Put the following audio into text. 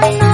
Bye.